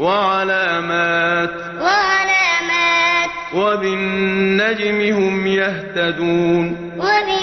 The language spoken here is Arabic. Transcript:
وَعَلَامَاتٍ وعلامات ۚ وَبِالنَّجْمِ هُمْ يَهْتَدُونَ ۚ وَبِالنَّجْمِ